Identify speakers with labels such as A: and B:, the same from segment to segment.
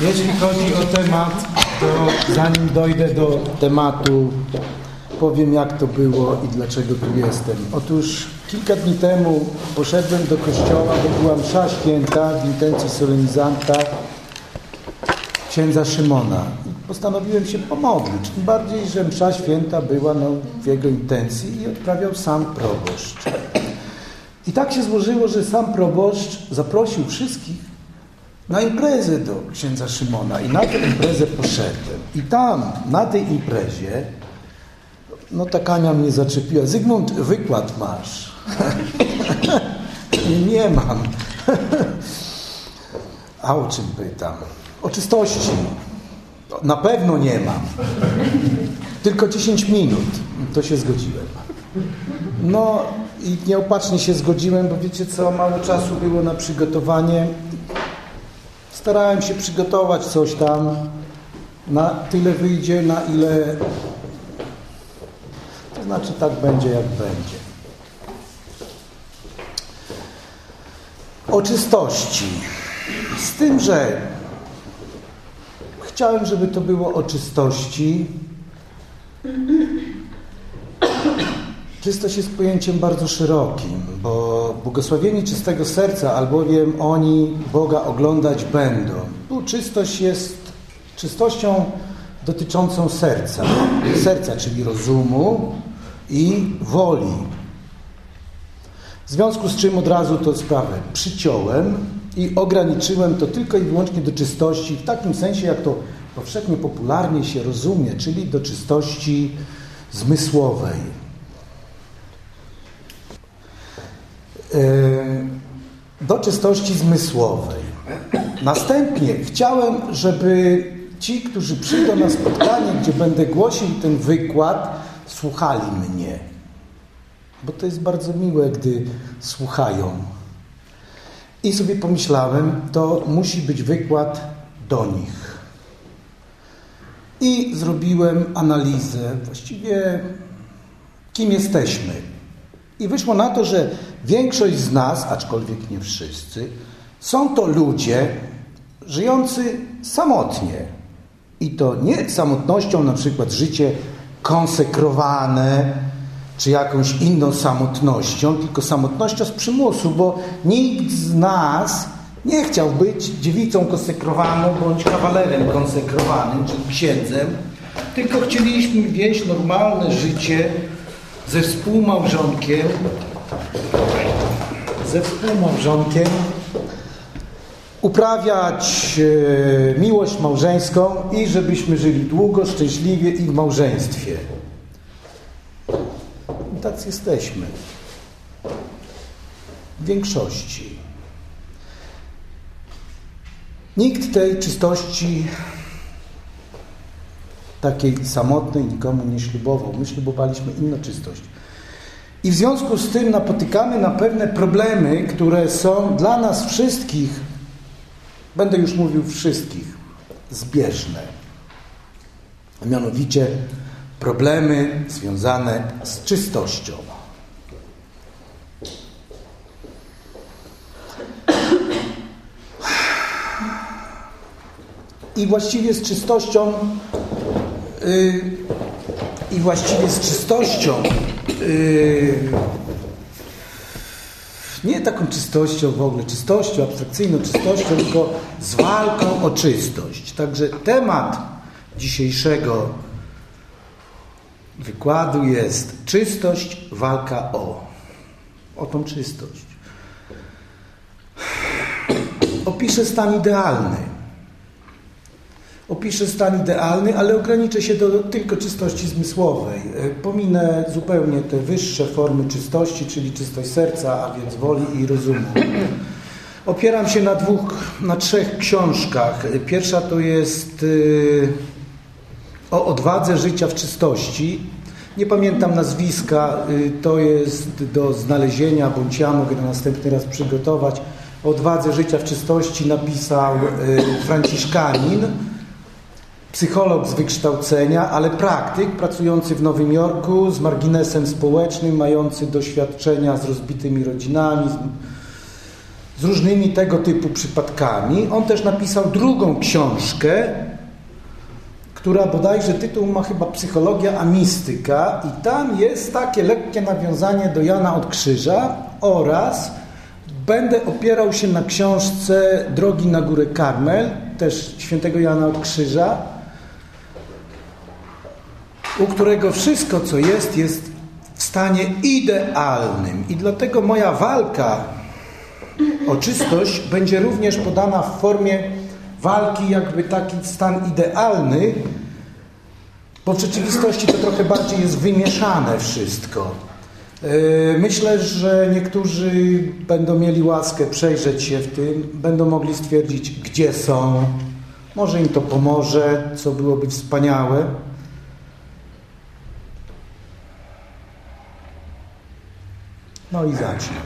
A: Jeśli chodzi o temat, to zanim dojdę do tematu, powiem jak to było i dlaczego tu jestem. Otóż kilka dni temu poszedłem do kościoła, bo była msza święta w intencji solenizanta księdza Szymona. Postanowiłem się pomodlić. Tym bardziej, że msza święta była no, w jego intencji i odprawiał sam proboszcz. I tak się złożyło, że sam proboszcz zaprosił wszystkich na imprezę do księdza Szymona i na tę imprezę poszedłem. I tam, na tej imprezie, no ta Kania mnie zaczepiła. Zygmunt, wykład masz. I nie mam. A o czym pytam? O czystości. Na pewno nie mam. Tylko 10 minut. To się zgodziłem. No i nieopatrznie się zgodziłem, bo wiecie co, mało czasu było na przygotowanie. Starałem się przygotować coś tam. Na tyle wyjdzie, na ile... To znaczy tak będzie, jak będzie. O czystości. Z tym, że chciałem, żeby to było o czystości. Czystość jest pojęciem bardzo szerokim, bo błogosławieni czystego serca, albowiem oni Boga oglądać będą. Tu czystość jest czystością dotyczącą serca. Serca, czyli rozumu i woli. W związku z czym od razu tę sprawę przyciąłem i ograniczyłem to tylko i wyłącznie do czystości, w takim sensie, jak to powszechnie popularnie się rozumie, czyli do czystości zmysłowej. E, do czystości zmysłowej. Następnie chciałem, żeby ci, którzy przyjdą na spotkanie, gdzie będę głosił ten wykład, słuchali mnie. Bo to jest bardzo miłe, gdy słuchają. I sobie pomyślałem, to musi być wykład do nich. I zrobiłem analizę, właściwie kim jesteśmy. I wyszło na to, że większość z nas, aczkolwiek nie wszyscy, są to ludzie żyjący samotnie. I to nie samotnością, na przykład życie konsekrowane, czy jakąś inną samotnością, tylko samotnością z przymusu, bo nikt z nas nie chciał być dziewicą konsekrowaną bądź kawalerem konsekrowanym, czyli księdzem, tylko chcieliśmy wieść normalne życie ze współmałżonkiem, ze współmałżonkiem, uprawiać e, miłość małżeńską i żebyśmy żyli długo, szczęśliwie i w małżeństwie. I tak jesteśmy. W większości. Nikt tej czystości takiej samotnej nikomu nie ślubował. My ślubowaliśmy inną czystość. I w związku z tym napotykamy na pewne problemy, które są dla nas wszystkich, będę już mówił wszystkich, zbieżne. A mianowicie problemy związane z czystością. I właściwie z czystością i właściwie z czystością yy, nie taką czystością w ogóle, czystością, abstrakcyjną czystością, tylko z walką o czystość. Także temat dzisiejszego wykładu jest czystość, walka o. O tą czystość. Opiszę stan idealny. Opiszę stan idealny, ale ograniczę się do tylko czystości zmysłowej. Pominę zupełnie te wyższe formy czystości, czyli czystość serca, a więc woli i rozumu. Opieram się na dwóch, na trzech książkach. Pierwsza to jest y, o odwadze życia w czystości. Nie pamiętam nazwiska, y, to jest do znalezienia, bądź ja mogę na następny raz przygotować. O odwadze życia w czystości napisał Franciszkanin, psycholog z wykształcenia, ale praktyk pracujący w Nowym Jorku z marginesem społecznym, mający doświadczenia z rozbitymi rodzinami z różnymi tego typu przypadkami. On też napisał drugą książkę, która bodajże tytuł ma chyba Psychologia a Mistyka i tam jest takie lekkie nawiązanie do Jana od Krzyża oraz będę opierał się na książce Drogi na górę Karmel, też świętego Jana od Krzyża, u którego wszystko, co jest, jest w stanie idealnym. I dlatego moja walka o czystość będzie również podana w formie walki, jakby taki stan idealny, bo w rzeczywistości to trochę bardziej jest wymieszane wszystko. E, myślę, że niektórzy będą mieli łaskę przejrzeć się w tym, będą mogli stwierdzić, gdzie są. Może im to pomoże, co byłoby wspaniałe. No i zacznę.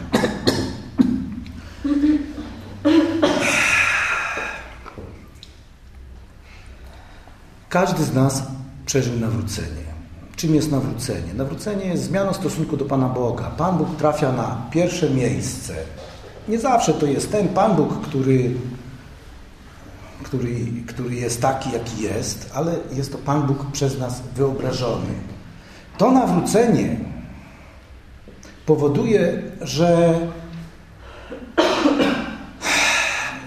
A: Każdy z nas przeżył nawrócenie. Czym jest nawrócenie? Nawrócenie jest zmianą stosunku do Pana Boga. Pan Bóg trafia na pierwsze miejsce. Nie zawsze to jest ten Pan Bóg, który, który, który jest taki, jaki jest, ale jest to Pan Bóg przez nas wyobrażony. To nawrócenie powoduje, że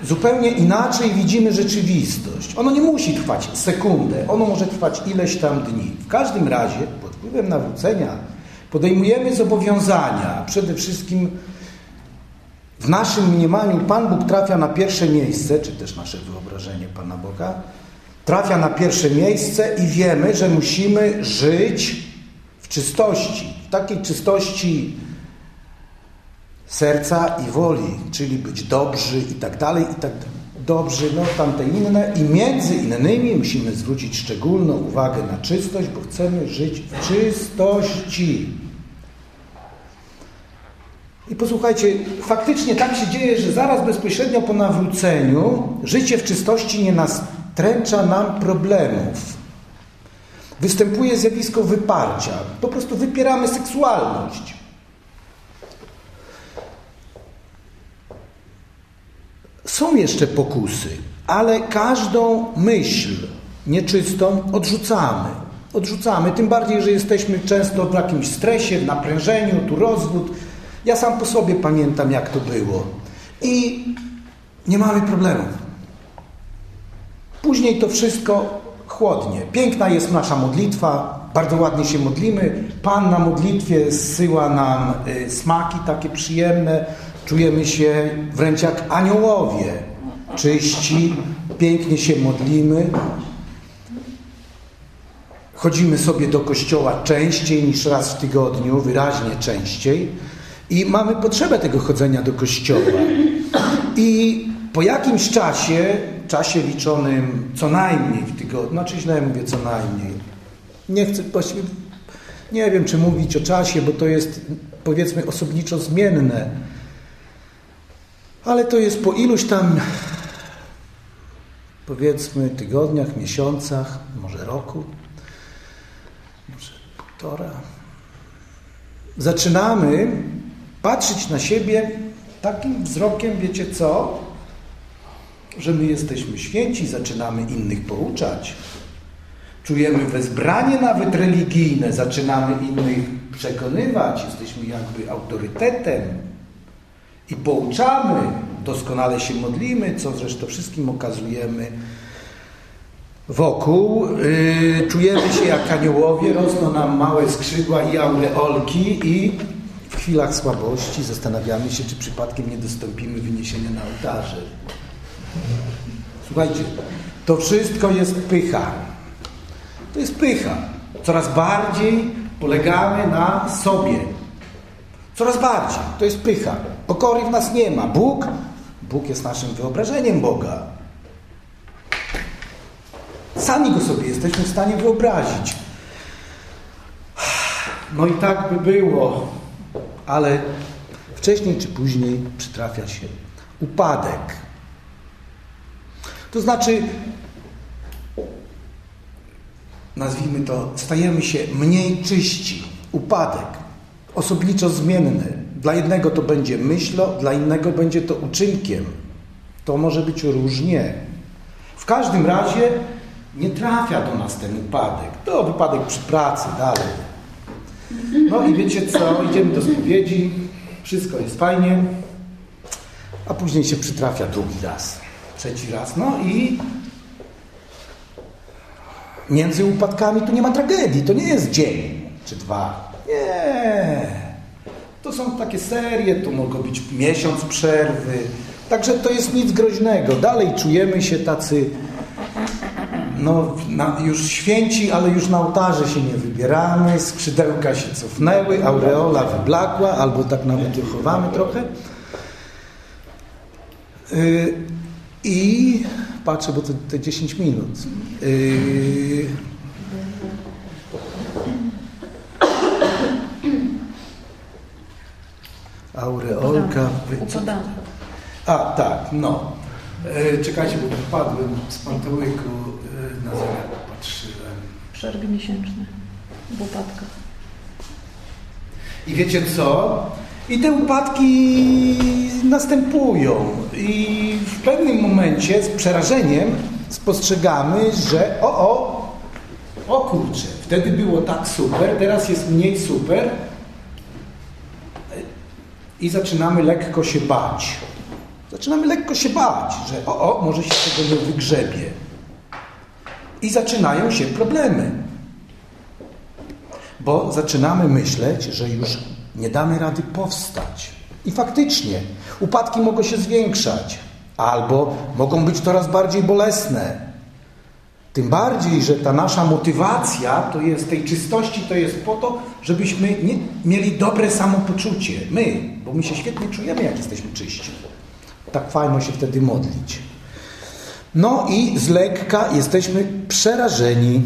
A: zupełnie inaczej widzimy rzeczywistość. Ono nie musi trwać sekundę, ono może trwać ileś tam dni. W każdym razie, pod wpływem nawrócenia, podejmujemy zobowiązania. Przede wszystkim w naszym mniemaniu Pan Bóg trafia na pierwsze miejsce, czy też nasze wyobrażenie Pana Boga, trafia na pierwsze miejsce i wiemy, że musimy żyć w czystości. W takiej czystości serca i woli, czyli być dobrzy i tak dalej, i tak dobrzy, no tamte inne i między innymi musimy zwrócić szczególną uwagę na czystość, bo chcemy żyć w czystości. I posłuchajcie, faktycznie tak się dzieje, że zaraz bezpośrednio po nawróceniu życie w czystości nie nastręcza nam problemów. Występuje zjawisko wyparcia. Po prostu wypieramy seksualność. Są jeszcze pokusy, ale każdą myśl nieczystą odrzucamy. Odrzucamy, tym bardziej, że jesteśmy często w jakimś stresie, w naprężeniu, tu rozwód. Ja sam po sobie pamiętam, jak to było. I nie mamy problemów. Później to wszystko chłodnie. Piękna jest nasza modlitwa, bardzo ładnie się modlimy. Pan na modlitwie zsyła nam y, smaki takie przyjemne, Czujemy się wręcz jak aniołowie, czyści, pięknie się modlimy. Chodzimy sobie do kościoła częściej niż raz w tygodniu, wyraźnie częściej. I mamy potrzebę tego chodzenia do kościoła. I po jakimś czasie, czasie liczonym co najmniej w tygodniu, znaczy źle mówię co najmniej, nie chcę właściwie, nie wiem czy mówić o czasie, bo to jest powiedzmy osobniczo zmienne ale to jest po iluś tam, powiedzmy, tygodniach, miesiącach, może roku, może półtora. Zaczynamy patrzeć na siebie takim wzrokiem, wiecie co? Że my jesteśmy święci, zaczynamy innych pouczać. Czujemy wezbranie nawet religijne, zaczynamy innych przekonywać, jesteśmy jakby autorytetem i pouczamy, doskonale się modlimy, co zresztą wszystkim okazujemy wokół. Yy, czujemy się jak aniołowie, rosną nam małe skrzydła i aureolki i w chwilach słabości zastanawiamy się, czy przypadkiem nie dostąpimy wyniesienia na ołtarze. Słuchajcie, to wszystko jest pycha. To jest pycha. Coraz bardziej polegamy na sobie. Coraz bardziej. To jest pycha. Pokory w nas nie ma. Bóg, Bóg jest naszym wyobrażeniem Boga. Sami go sobie jesteśmy w stanie wyobrazić. No i tak by było, ale wcześniej czy później przytrafia się upadek. To znaczy, nazwijmy to, stajemy się mniej czyści. Upadek, osobniczo zmienny Dla jednego to będzie myślą, dla innego będzie to uczynkiem. To może być różnie. W każdym razie nie trafia do nas ten upadek. To wypadek przy pracy, dalej. No i wiecie co, idziemy do spowiedzi, wszystko jest fajnie, a później się przytrafia drugi raz, trzeci raz. No i między upadkami tu nie ma tragedii, to nie jest dzień czy dwa. Nie. To są takie serie, tu mogą być miesiąc przerwy. Także to jest nic groźnego. Dalej czujemy się tacy no, na, już święci, ale już na ołtarze się nie wybieramy, skrzydełka się cofnęły, aureola wyblakła, albo tak nawet ją chowamy trochę. Yy, I patrzę, bo to te 10 minut. Yy, aureolka.
B: Upadamy.
A: A, tak, no. E, czekajcie, bo wypadłem z pantołyku, e, na zegarek patrzyłem.
B: Przerwy miesięczne w upadkach.
A: I wiecie co? I te upadki następują. I w pewnym momencie z przerażeniem spostrzegamy, że o, o, o kurczę, wtedy było tak super, teraz jest mniej super i zaczynamy lekko się bać. Zaczynamy lekko się bać, że o, o, może się tego nie wygrzebie. I zaczynają się problemy. Bo zaczynamy myśleć, że już nie damy rady powstać. I faktycznie upadki mogą się zwiększać, albo mogą być coraz bardziej bolesne. Tym bardziej, że ta nasza motywacja to jest tej czystości, to jest po to, żebyśmy mieli dobre samopoczucie. My, bo my się świetnie czujemy, jak jesteśmy czyści. Tak fajno się wtedy modlić. No i z lekka jesteśmy przerażeni.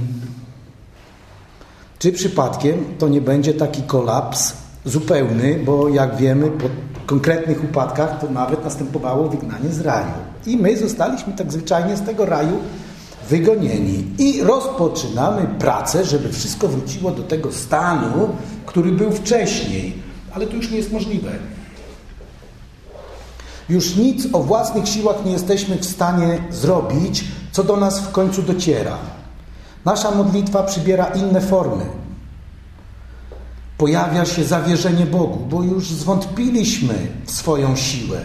A: Czy przypadkiem to nie będzie taki kolaps zupełny, bo jak wiemy, po konkretnych upadkach to nawet następowało wygnanie z raju. I my zostaliśmy tak zwyczajnie z tego raju wygonieni. I rozpoczynamy pracę, żeby wszystko wróciło do tego stanu, który był wcześniej. Ale to już nie jest możliwe. Już nic o własnych siłach nie jesteśmy w stanie zrobić, co do nas w końcu dociera. Nasza modlitwa przybiera inne formy. Pojawia się zawierzenie Bogu, bo już zwątpiliśmy w swoją siłę.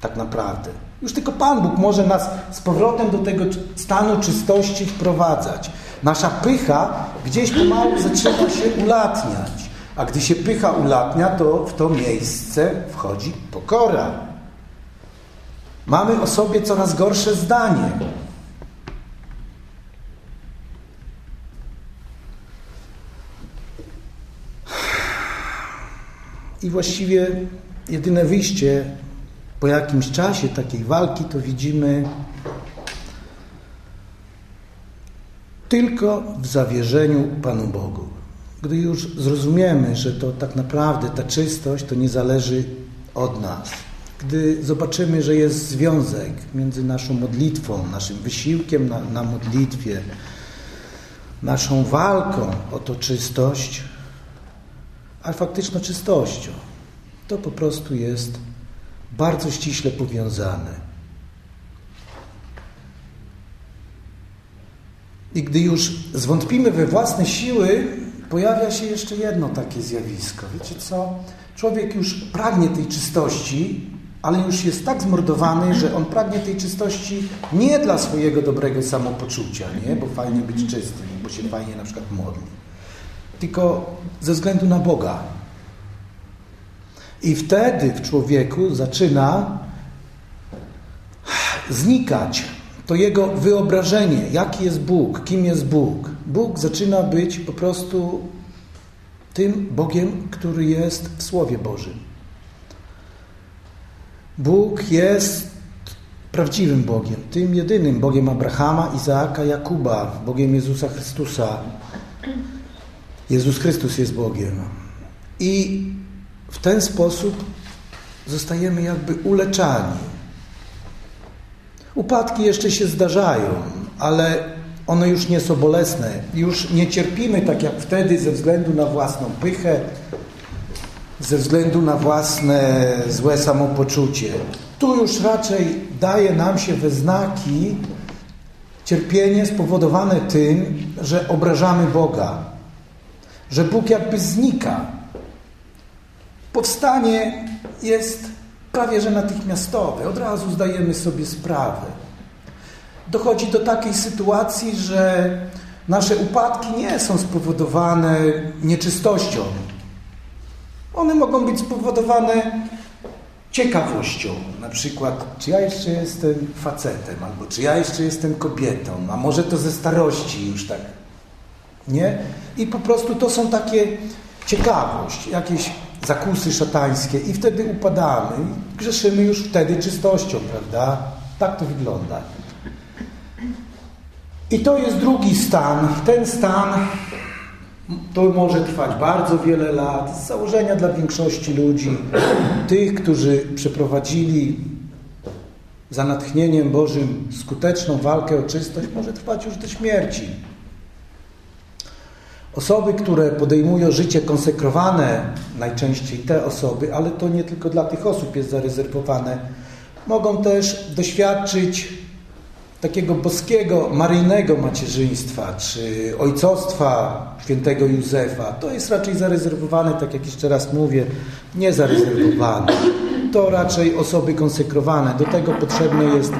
A: Tak naprawdę. Już tylko Pan Bóg może nas z powrotem do tego stanu czystości wprowadzać. Nasza pycha gdzieś pomału zaczyna się ulatniać. A gdy się pycha ulatnia, to w to miejsce wchodzi pokora. Mamy o sobie coraz gorsze zdanie. I właściwie jedyne wyjście po jakimś czasie takiej walki to widzimy tylko w zawierzeniu Panu Bogu. Gdy już zrozumiemy, że to tak naprawdę ta czystość to nie zależy od nas, gdy zobaczymy, że jest związek między naszą modlitwą, naszym wysiłkiem na, na modlitwie, naszą walką o to czystość, a faktyczną czystością, to po prostu jest bardzo ściśle powiązane. I gdy już zwątpimy we własne siły, pojawia się jeszcze jedno takie zjawisko. Wiecie co? Człowiek już pragnie tej czystości, ale już jest tak zmordowany, że on pragnie tej czystości nie dla swojego dobrego samopoczucia, nie? bo fajnie być czystym, bo się fajnie na przykład modli, tylko ze względu na Boga. I wtedy w człowieku zaczyna znikać to jego wyobrażenie, jaki jest Bóg, kim jest Bóg. Bóg zaczyna być po prostu tym Bogiem, który jest w Słowie Bożym. Bóg jest prawdziwym Bogiem, tym jedynym Bogiem Abrahama, Izaaka, Jakuba, Bogiem Jezusa Chrystusa. Jezus Chrystus jest Bogiem. I w ten sposób zostajemy jakby uleczani. Upadki jeszcze się zdarzają, ale one już nie są bolesne. Już nie cierpimy tak jak wtedy ze względu na własną pychę, ze względu na własne złe samopoczucie. Tu już raczej daje nam się we znaki cierpienie spowodowane tym, że obrażamy Boga, że Bóg jakby znika. Powstanie jest prawie że natychmiastowe, od razu zdajemy sobie sprawę. Dochodzi do takiej sytuacji, że nasze upadki nie są spowodowane nieczystością. One mogą być spowodowane ciekawością. Na przykład, czy ja jeszcze jestem facetem, albo czy ja jeszcze jestem kobietą, a może to ze starości już tak. Nie? I po prostu to są takie ciekawość, jakieś zakusy szatańskie i wtedy upadamy. Grzeszymy już wtedy czystością, prawda? Tak to wygląda. I to jest drugi stan. Ten stan to może trwać bardzo wiele lat. Z założenia dla większości ludzi, tych, którzy przeprowadzili za natchnieniem Bożym skuteczną walkę o czystość, może trwać już do śmierci. Osoby, które podejmują życie konsekrowane, najczęściej te osoby, ale to nie tylko dla tych osób jest zarezerwowane, mogą też doświadczyć takiego boskiego, maryjnego macierzyństwa, czy ojcostwa świętego Józefa. To jest raczej zarezerwowane, tak jak jeszcze raz mówię, nie zarezerwowane. To raczej osoby konsekrowane. Do tego potrzebny jest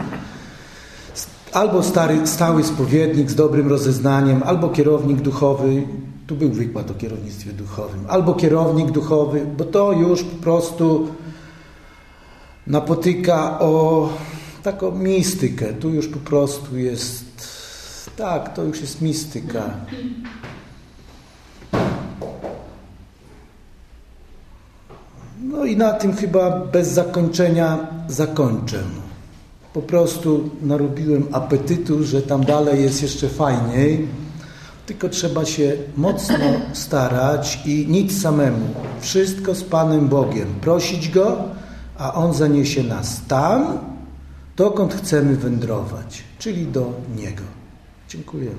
A: albo stary, stały spowiednik z dobrym rozeznaniem, albo kierownik duchowy, tu był wykład o kierownictwie duchowym, albo kierownik duchowy, bo to już po prostu napotyka o taką mistykę. Tu już po prostu jest, tak, to już jest mistyka. No i na tym chyba bez zakończenia zakończę. Po prostu narobiłem apetytu, że tam dalej jest jeszcze fajniej. Tylko trzeba się mocno starać i nic samemu. Wszystko z Panem Bogiem. Prosić Go, a On zaniesie nas tam, dokąd chcemy wędrować, czyli do Niego. Dziękuję.